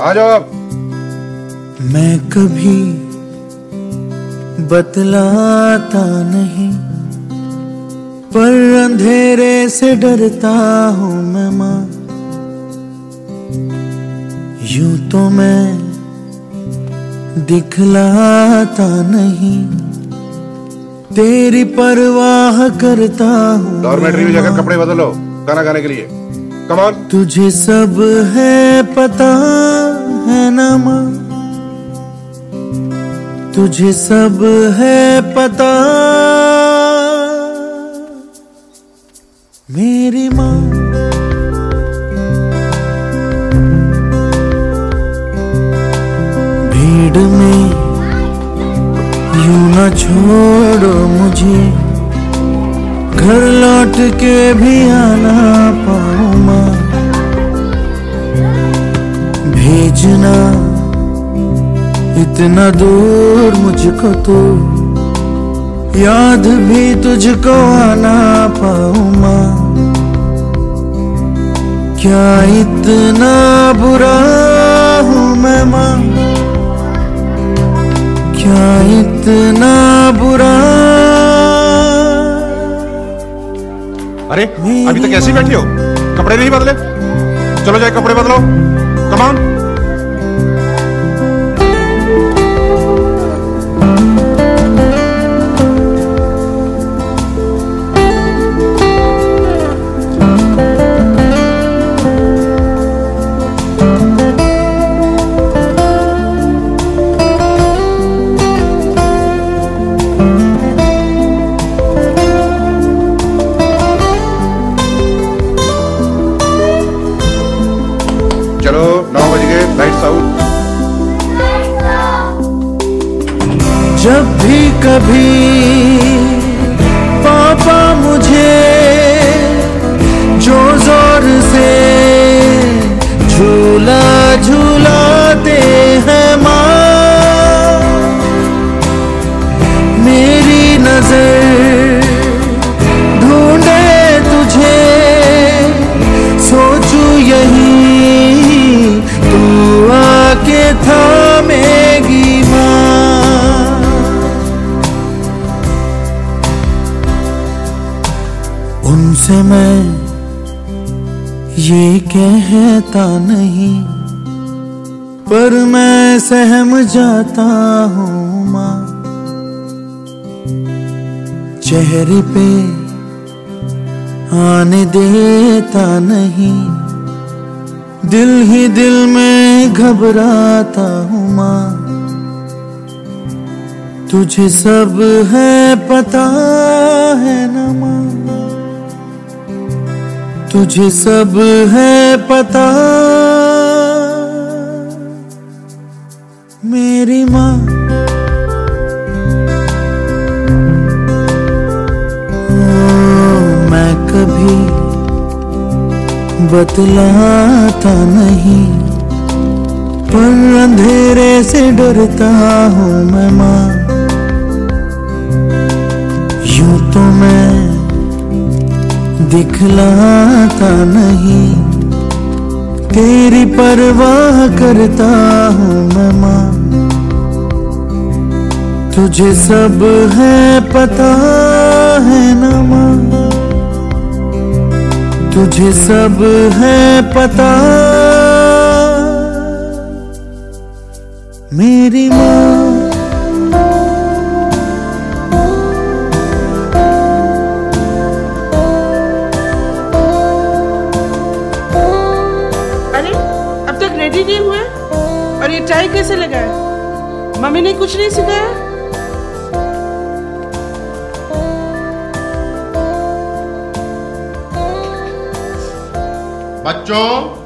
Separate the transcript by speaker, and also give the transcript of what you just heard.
Speaker 1: आ जाओ आप।
Speaker 2: मैं कभी बतलाता नहीं पर अंधेरे से डरता हूँ मैं माँ। यूँ तो मैं दिखलाता नहीं तेरी परवाह करता हूँ
Speaker 1: डॉर्मेट्री में जाकर कपड़े बदलो गाना गाने के लिए। कमान
Speaker 2: तुझे सब है पता है ना माँ। तुझे सब है पता। मेरी माँ। भीड़ में यू न छोड़ो मुझे। घर लौट के भी आना पाऊँ माँ। भेजना इतना दूर मुझको तो। याद भी तुझको आना पाऊँ माँ। क्या इतना बुरा
Speaker 1: अरे, अभी तक ऐसे ही बैठे हो? कपड़े नहीं बदले? चलो जाए, कपड़े बदलो। कमान चलो नौ बज गए लाइट्स आउट
Speaker 2: जब भी कभी थामेगी माँ उनसे मैं ये कहता नहीं, पर मैं सहम जाता हूँ माँ। चेहरे पे आने देता नहीं दिल ही दिल में घबराता हूँ माँ। तुझे सब है पता है न माँ। तुझे सब है पता बतलाता नहीं, पर अंधेरे से डरता हूँ मैं माँ। यूँ तो मैं दिखलाता नहीं, तेरी परवाह करता हूँ मैं माँ। तुझे सब है, पता है ना माँ। तुझे सब है पता। मेरी माँ।
Speaker 3: अरे, अब तक रेडी नहीं हुए? और ये टाई कैसे लगाए मम्मी ने कुछ नहीं सिखाया?
Speaker 1: बच्चों